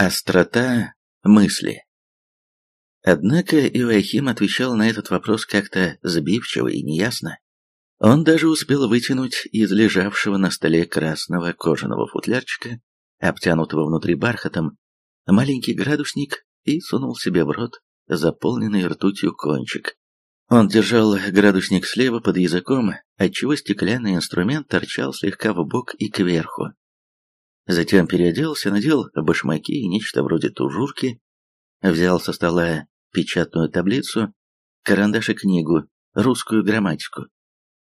Острота мысли. Однако Иоахим отвечал на этот вопрос как-то сбивчиво и неясно. Он даже успел вытянуть из лежавшего на столе красного кожаного футлярчика, обтянутого внутри бархатом, маленький градусник и сунул себе в рот заполненный ртутью кончик. Он держал градусник слева под языком, отчего стеклянный инструмент торчал слегка в бок и кверху. Затем переоделся, надел башмаки и нечто вроде тужурки, взял со стола печатную таблицу, карандаш и книгу, русскую грамматику.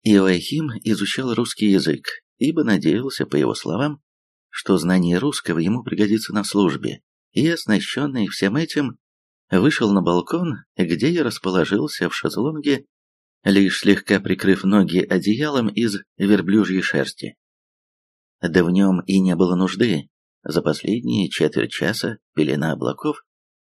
Иоахим изучал русский язык, ибо надеялся, по его словам, что знание русского ему пригодится на службе, и, оснащенный всем этим, вышел на балкон, где я расположился в шезлонге, лишь слегка прикрыв ноги одеялом из верблюжьей шерсти. Да в нем и не было нужды. За последние четверть часа пелена облаков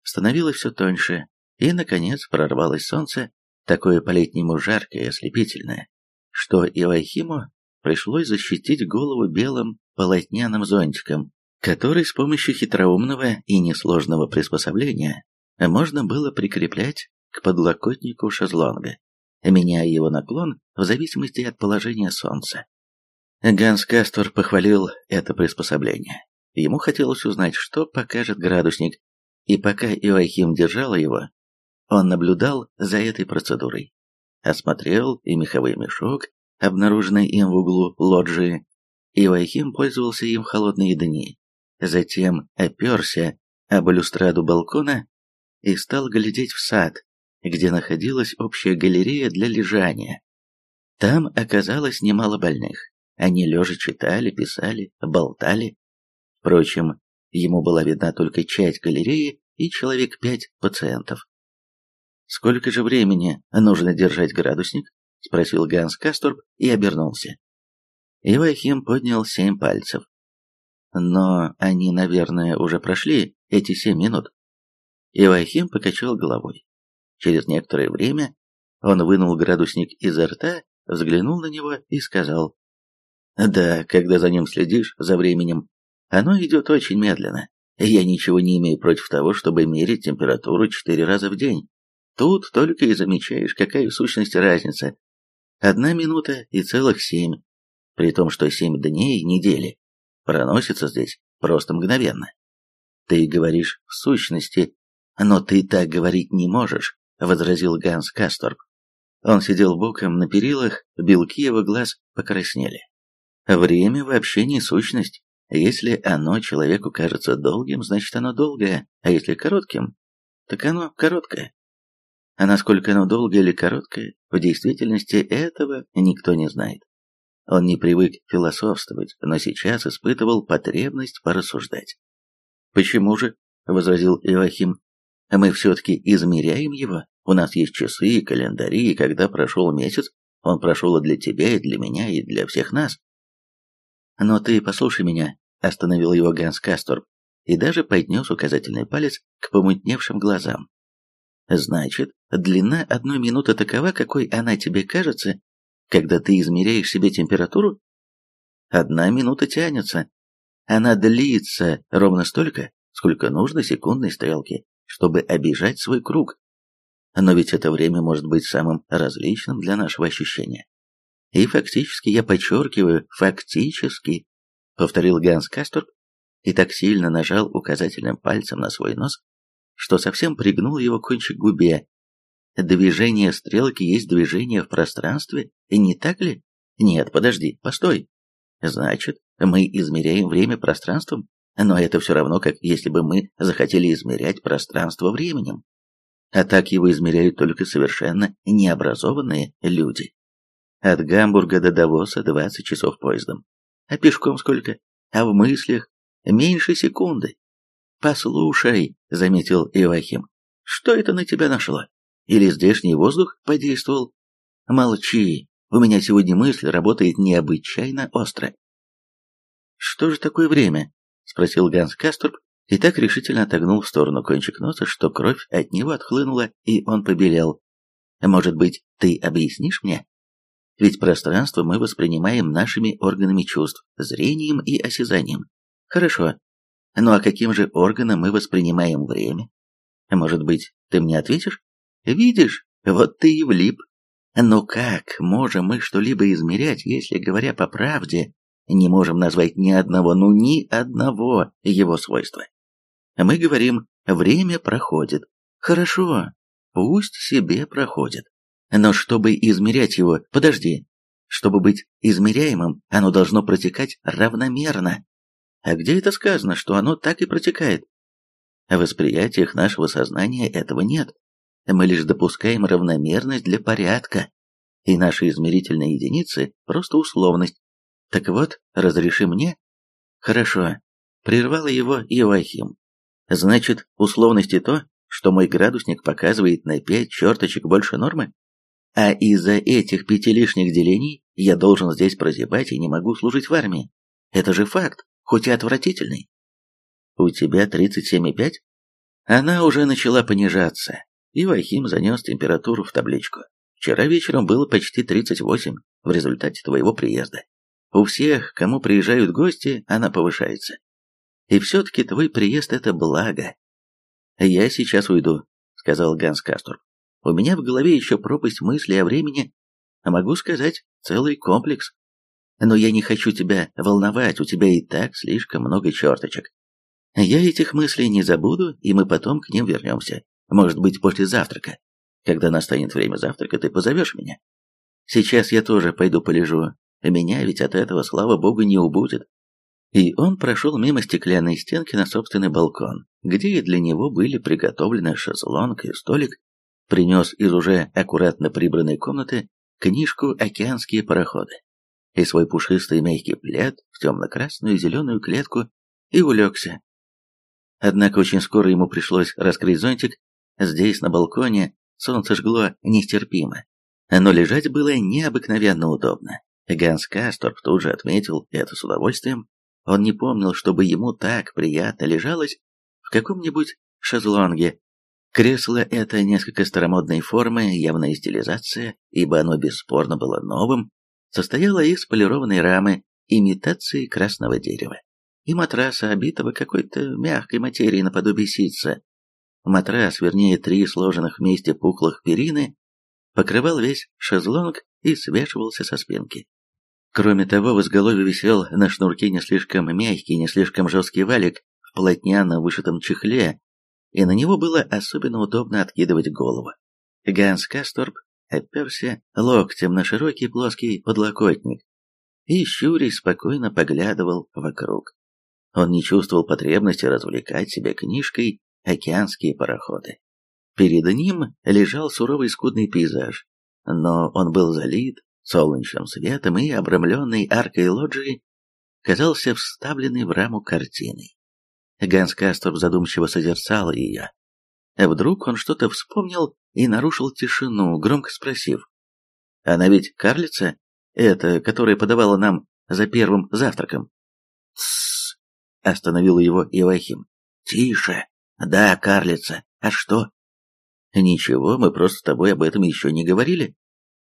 становилась все тоньше, и, наконец, прорвалось солнце, такое по-летнему жаркое и ослепительное, что Ивахиму пришлось защитить голову белым полотняным зонтиком, который с помощью хитроумного и несложного приспособления можно было прикреплять к подлокотнику шезлонга, меняя его наклон в зависимости от положения солнца. Ганс Кастор похвалил это приспособление. Ему хотелось узнать, что покажет градусник, и пока Иоахим держал его, он наблюдал за этой процедурой. Осмотрел и меховой мешок, обнаруженный им в углу лоджии. Иоахим пользовался им в холодные дни. Затем оперся об балюстраду балкона и стал глядеть в сад, где находилась общая галерея для лежания. Там оказалось немало больных. Они лежа читали, писали, болтали. Впрочем, ему была видна только часть галереи и человек пять пациентов. «Сколько же времени нужно держать градусник?» — спросил Ганс Касторб и обернулся. Ивахим поднял семь пальцев. «Но они, наверное, уже прошли эти семь минут». Ивахим покачал головой. Через некоторое время он вынул градусник изо рта, взглянул на него и сказал, «Да, когда за ним следишь, за временем, оно идет очень медленно. Я ничего не имею против того, чтобы мерить температуру четыре раза в день. Тут только и замечаешь, какая в сущности разница. Одна минута и целых семь, при том, что семь дней недели проносятся здесь просто мгновенно. Ты говоришь в сущности, но ты так говорить не можешь, возразил Ганс Касторп. Он сидел боком на перилах, белки его глаз покраснели. Время вообще не сущность. Если оно человеку кажется долгим, значит оно долгое, а если коротким, так оно короткое. А насколько оно долгое или короткое, в действительности этого никто не знает. Он не привык философствовать, но сейчас испытывал потребность порассуждать. «Почему же?» — возразил Иоахим. «Мы все-таки измеряем его. У нас есть часы и календари, и когда прошел месяц, он прошел и для тебя, и для меня, и для всех нас. Но ты послушай меня, остановил его Ганс Касторб и даже поднес указательный палец к помутневшим глазам. Значит, длина одной минуты такова, какой она тебе кажется, когда ты измеряешь себе температуру? Одна минута тянется. Она длится ровно столько, сколько нужно секундной стрелке, чтобы обижать свой круг. Но ведь это время может быть самым различным для нашего ощущения. И фактически, я подчеркиваю, фактически, повторил Ганс Касторп и так сильно нажал указательным пальцем на свой нос, что совсем пригнул его кончик губе. Движение стрелки есть движение в пространстве, и не так ли? Нет, подожди, постой. Значит, мы измеряем время пространством, но это все равно, как если бы мы захотели измерять пространство временем. А так его измеряют только совершенно необразованные люди. От Гамбурга до Давоса 20 часов поездом. А пешком сколько? А в мыслях? Меньше секунды. «Послушай», — заметил Ивахим, — «что это на тебя нашло? Или здешний воздух подействовал?» «Молчи, у меня сегодня мысль работает необычайно остро». «Что же такое время?» — спросил Ганс Касторп и так решительно отогнул в сторону кончик носа, что кровь от него отхлынула, и он побелел. «Может быть, ты объяснишь мне?» Ведь пространство мы воспринимаем нашими органами чувств, зрением и осязанием. Хорошо. Ну а каким же органом мы воспринимаем время? Может быть, ты мне ответишь? Видишь, вот ты и влип. Но как можем мы что-либо измерять, если, говоря по правде, не можем назвать ни одного, ну ни одного его свойства? Мы говорим, время проходит. Хорошо, пусть себе проходит. Но чтобы измерять его, подожди, чтобы быть измеряемым, оно должно протекать равномерно. А где это сказано, что оно так и протекает? В восприятиях нашего сознания этого нет. Мы лишь допускаем равномерность для порядка, и наши измерительные единицы – просто условность. Так вот, разреши мне? Хорошо. Прервал его Иоахим. Значит, условность и то, что мой градусник показывает на пять черточек больше нормы? А из-за этих пяти лишних делений я должен здесь прозябать и не могу служить в армии. Это же факт, хоть и отвратительный. У тебя 37,5? Она уже начала понижаться, и Вахим занес температуру в табличку. Вчера вечером было почти 38 в результате твоего приезда. У всех, кому приезжают гости, она повышается. И все-таки твой приезд — это благо. Я сейчас уйду, — сказал Ганс Кастур. У меня в голове еще пропасть мыслей о времени, а могу сказать, целый комплекс. Но я не хочу тебя волновать, у тебя и так слишком много черточек. Я этих мыслей не забуду, и мы потом к ним вернемся. Может быть, после завтрака. Когда настанет время завтрака, ты позовешь меня. Сейчас я тоже пойду полежу. Меня ведь от этого, слава богу, не убудет. И он прошел мимо стеклянной стенки на собственный балкон, где и для него были приготовлены шезлонг и столик, принес из уже аккуратно прибранной комнаты книжку «Океанские пароходы» и свой пушистый мягкий плед в темно-красную и зеленую клетку и улегся, Однако очень скоро ему пришлось раскрыть зонтик. Здесь, на балконе, солнце жгло нестерпимо. Но лежать было необыкновенно удобно. Ганс Касторп тут же отметил это с удовольствием. Он не помнил, чтобы ему так приятно лежалось в каком-нибудь шезлонге. Кресло это несколько старомодной формы, явная стилизация, ибо оно бесспорно было новым, состояло из полированной рамы, имитации красного дерева и матраса, обитого какой-то мягкой материей наподобие ситца. Матрас, вернее три сложенных вместе пухлых перины, покрывал весь шезлонг и свешивался со спинки. Кроме того, в изголовье висел на шнурке не слишком мягкий, не слишком жесткий валик в полотняно вышитом чехле, и на него было особенно удобно откидывать голову. Ганс Касторп оперся локтем на широкий плоский подлокотник и, щурясь, спокойно поглядывал вокруг. Он не чувствовал потребности развлекать себя книжкой «Океанские пароходы». Перед ним лежал суровый скудный пейзаж, но он был залит солнечным светом и, обрамленный аркой лоджии, казался вставленной в раму картиной. Ганс Касторп задумчиво созерцал ее. Вдруг он что-то вспомнил и нарушил тишину, громко спросив. «Она ведь карлица? Это, которая подавала нам за первым завтраком?» Остановил его Ивахим. «Тише! Да, карлица, а что?» «Ничего, мы просто с тобой об этом еще не говорили».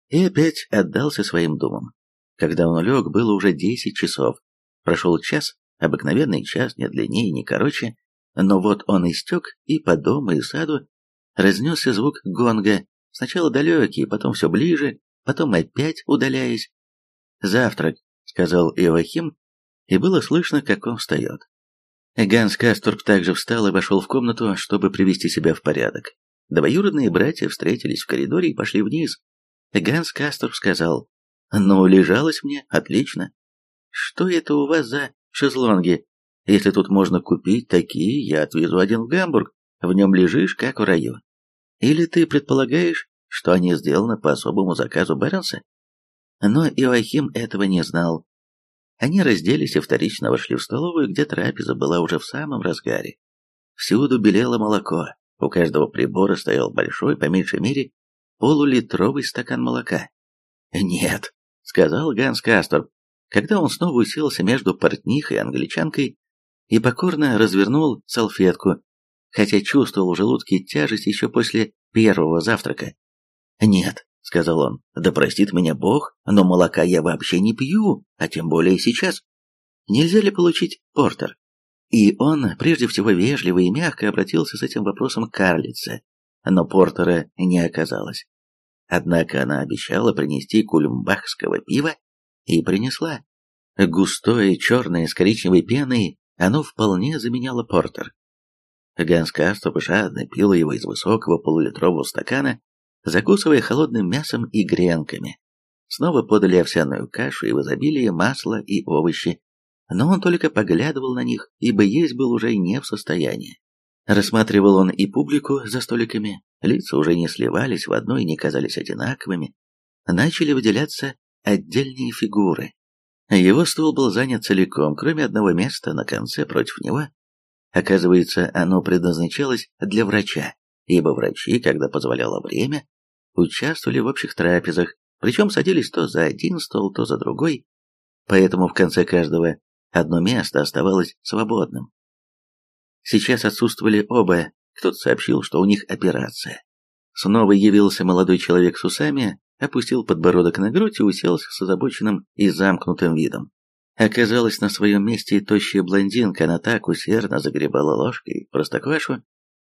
И опять отдался своим думам. Когда он лег, было уже десять часов. Прошел час, обыкновенный час, не длиннее, не короче, но вот он истек, и по дому и саду разнесся звук гонга, сначала далекий, потом все ближе, потом опять удаляясь. «Завтрак», — сказал Иоахим, и было слышно, как он встает. Ганс Касторп также встал и вошел в комнату, чтобы привести себя в порядок. Двоюродные братья встретились в коридоре и пошли вниз. Ганс Касторп сказал, «Ну, лежалось мне, отлично. Что это у вас за шезлонги? Если тут можно купить такие, я отвезу один в Гамбург, в нем лежишь, как в раю. Или ты предполагаешь, что они сделаны по особому заказу Бернса?» Но Иоахим этого не знал. Они разделись и вторично вошли в столовую, где трапеза была уже в самом разгаре. Всюду белело молоко, у каждого прибора стоял большой, по меньшей мере, полулитровый стакан молока. «Нет», — сказал Ганс Кастор, когда он снова уселся между портнихой и англичанкой и покорно развернул салфетку, хотя чувствовал в желудке тяжесть еще после первого завтрака. «Нет, — сказал он, — да простит меня Бог, но молока я вообще не пью, а тем более сейчас. Нельзя ли получить портер? И он, прежде всего вежливо и мягко, обратился с этим вопросом к карлице, но Портера не оказалось. Однако она обещала принести кульмбахского пива и принесла. Густое, черное, с коричневой пеной, оно вполне заменяло портер. Ганс Кастоп жадно пил его из высокого полулитрового стакана, закусывая холодным мясом и гренками. Снова подали овсяную кашу и в изобилии масло и овощи, но он только поглядывал на них, ибо есть был уже не в состоянии. Рассматривал он и публику за столиками, лица уже не сливались в одно и не казались одинаковыми. Начали выделяться отдельные фигуры. Его стол был занят целиком, кроме одного места на конце против него. Оказывается, оно предназначалось для врача, ибо врачи, когда позволяло время, участвовали в общих трапезах, причем садились то за один стол, то за другой, поэтому в конце каждого одно место оставалось свободным. Сейчас отсутствовали оба, кто-то сообщил, что у них операция. Снова явился молодой человек с усами, опустил подбородок на грудь и уселся с озабоченным и замкнутым видом. Оказалась на своем месте и тощая блондинка, она так усердно загребала ложкой простоквашу,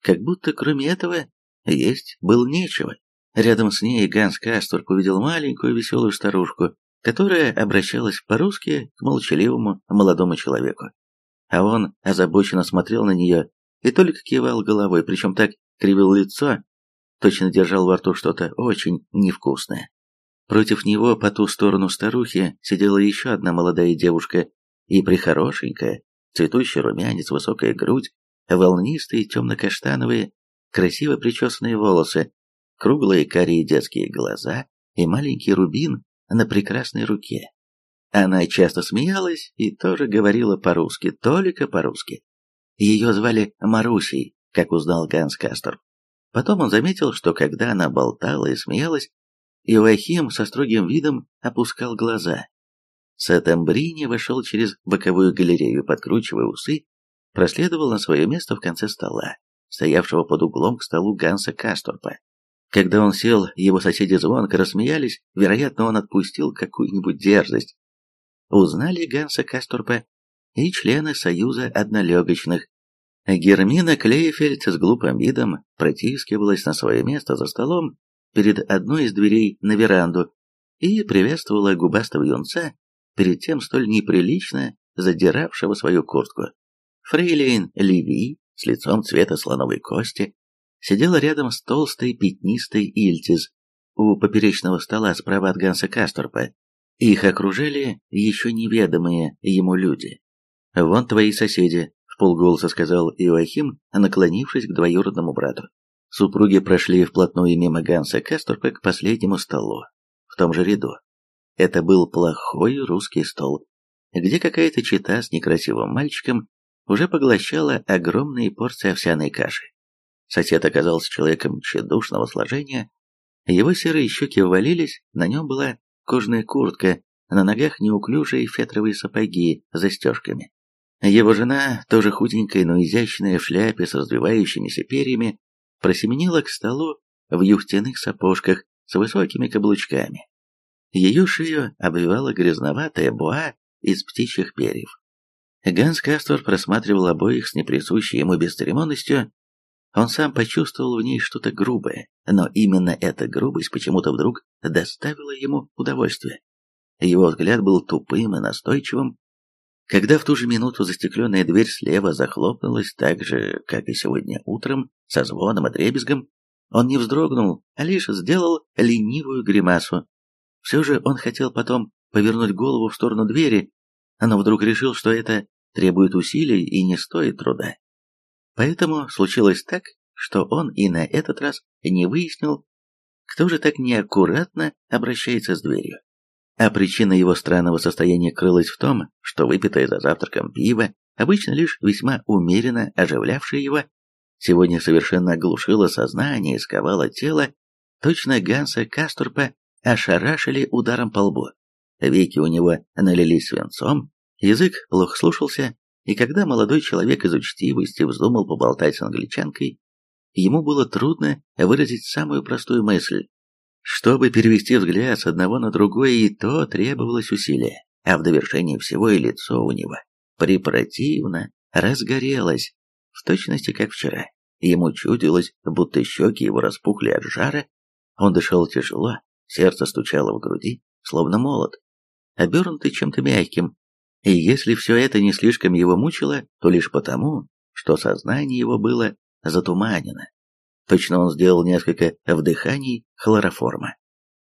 как будто кроме этого есть было нечего. Рядом с ней Ганс Касторп увидел маленькую веселую старушку, которая обращалась по-русски к молчаливому молодому человеку. А он озабоченно смотрел на нее и только кивал головой, причем так кривил лицо, точно держал во рту что-то очень невкусное. Против него по ту сторону старухи сидела еще одна молодая девушка, и прихорошенькая, цветущий румянец, высокая грудь, волнистые темно-каштановые, красиво причесанные волосы, круглые карие детские глаза и маленький рубин на прекрасной руке. Она часто смеялась и тоже говорила по-русски, только по-русски. Ее звали Марусей, как узнал Ганс Кастер. Потом он заметил, что когда она болтала и смеялась, Иоахим со строгим видом опускал глаза. Сатамбрини вошел через боковую галерею, подкручивая усы, проследовал на свое место в конце стола, стоявшего под углом к столу Ганса Касторпа. Когда он сел, его соседи звонко рассмеялись, вероятно, он отпустил какую-нибудь дерзость. Узнали Ганса Касторпа и члены Союза Однолегочных, Гермина Клейфельд с глупым видом протискивалась на свое место за столом перед одной из дверей на веранду и приветствовала губастого юнца, перед тем столь неприлично задиравшего свою куртку. Фрейлейн Леви с лицом цвета слоновой кости сидела рядом с толстой пятнистой Ильтиз у поперечного стола справа от Ганса Касторпа. Их окружали еще неведомые ему люди. «Вон твои соседи», в полголоса сказал Иоахим, наклонившись к двоюродному брату. Супруги прошли вплотную мимо Ганса Касторпа к последнему столу, в том же ряду. Это был плохой русский стол, где какая-то чита с некрасивым мальчиком уже поглощала огромные порции овсяной каши. Сосед оказался человеком тщедушного сложения, его серые щеки ввалились, на нем была кожаная куртка, на ногах неуклюжие фетровые сапоги с застежками. Его жена, тоже худенькая, но изящная, в шляпе с развивающимися перьями, просеменила к столу в юхтяных сапожках с высокими каблучками. Ее шею обвивала грязноватая буа из птичьих перьев. Ганс Кастор просматривал обоих с неприсущей ему бесцеремонностью. Он сам почувствовал в ней что-то грубое, но именно эта грубость почему-то вдруг доставила ему удовольствие. Его взгляд был тупым и настойчивым, когда в ту же минуту застекленная дверь слева захлопнулась так же, как и сегодня утром, со звоном и дребезгом, он не вздрогнул, а лишь сделал ленивую гримасу. Все же он хотел потом повернуть голову в сторону двери, но вдруг решил, что это требует усилий и не стоит труда. Поэтому случилось так, что он и на этот раз не выяснил, кто же так неаккуратно обращается с дверью. А причина его странного состояния крылась в том, что выпитое за завтраком пиво, обычно лишь весьма умеренно оживлявшее его, сегодня совершенно оглушило сознание и сковало тело, точно Ганса Касторпа ошарашили ударом по лбу. Веки у него налились свинцом, язык плохо слушался, и когда молодой человек из учтивости вздумал поболтать с англичанкой, ему было трудно выразить самую простую мысль чтобы перевести взгляд с одного на другое, и то требовалось усилие, а в довершении всего и лицо у него препротивно разгорелась, в точности как вчера. Ему чудилось, будто щеки его распухли от жара, он дышал тяжело, сердце стучало в груди, словно молот, обернутый чем-то мягким, и если все это не слишком его мучило, то лишь потому, что сознание его было затуманено. Точно он сделал несколько вдыханий хлороформа.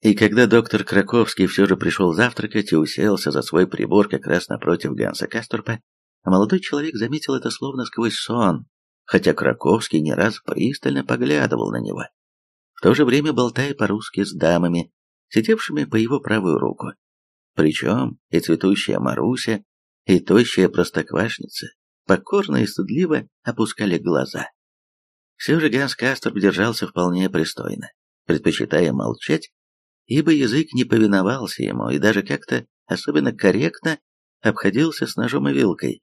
И когда доктор Краковский все же пришел завтракать и уселся за свой прибор как раз напротив Ганса Касторпа, молодой человек заметил это словно сквозь сон, хотя Краковский не раз пристально поглядывал на него, в то же время болтая по-русски с дамами, сидевшими по его правую руку. Причем и цветущая Маруся, и тощая простоквашница покорно и стыдливо опускали глаза. Все же Ганс Касторп держался вполне пристойно, предпочитая молчать ибо язык не повиновался ему и даже как-то особенно корректно обходился с ножом и вилкой.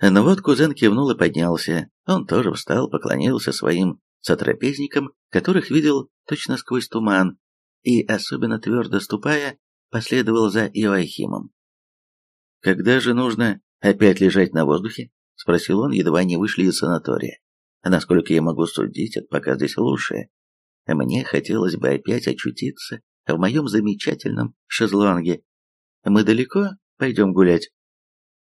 Но вот кузен кивнул и поднялся, он тоже встал, поклонился своим сотрапезникам, которых видел точно сквозь туман, и, особенно твердо ступая, последовал за Иоахимом. «Когда же нужно опять лежать на воздухе?» — спросил он, едва не вышли из санатория. «Насколько я могу судить, это пока здесь лучше. Мне хотелось бы опять очутиться в моем замечательном шезлонге. Мы далеко пойдем гулять?